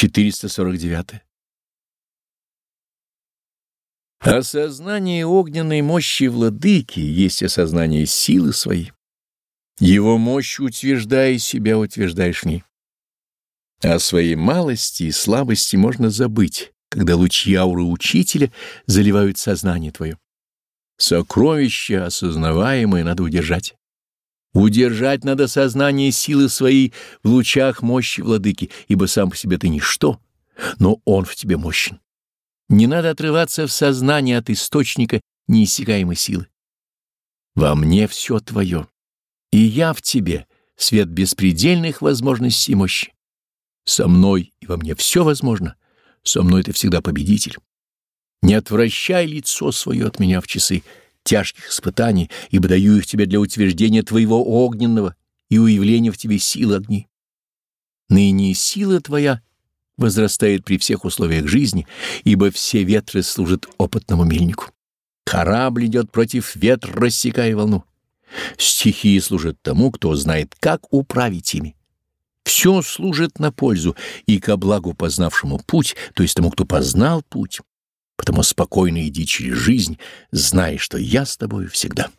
449. Осознание огненной мощи владыки есть осознание силы своей. Его мощь, утверждая себя, утверждаешь в ней. О своей малости и слабости можно забыть, когда лучи ауры учителя заливают сознание твое. Сокровища, осознаваемые, надо удержать. Удержать надо сознание силы своей в лучах мощи владыки, ибо сам по себе ты ничто, но он в тебе мощен. Не надо отрываться в сознании от источника неиссякаемой силы. Во мне все твое, и я в тебе, свет беспредельных возможностей и мощи. Со мной и во мне все возможно, со мной ты всегда победитель. Не отвращай лицо свое от меня в часы, тяжких испытаний, ибо даю их тебе для утверждения твоего огненного и уявления в тебе силы огней. Ныне сила твоя возрастает при всех условиях жизни, ибо все ветры служат опытному мельнику. Корабль идет против ветра, рассекая волну. Стихии служат тому, кто знает, как управить ими. Все служит на пользу и ко благу познавшему путь, то есть тому, кто познал путь. Потому спокойно иди через жизнь, зная, что я с тобой всегда.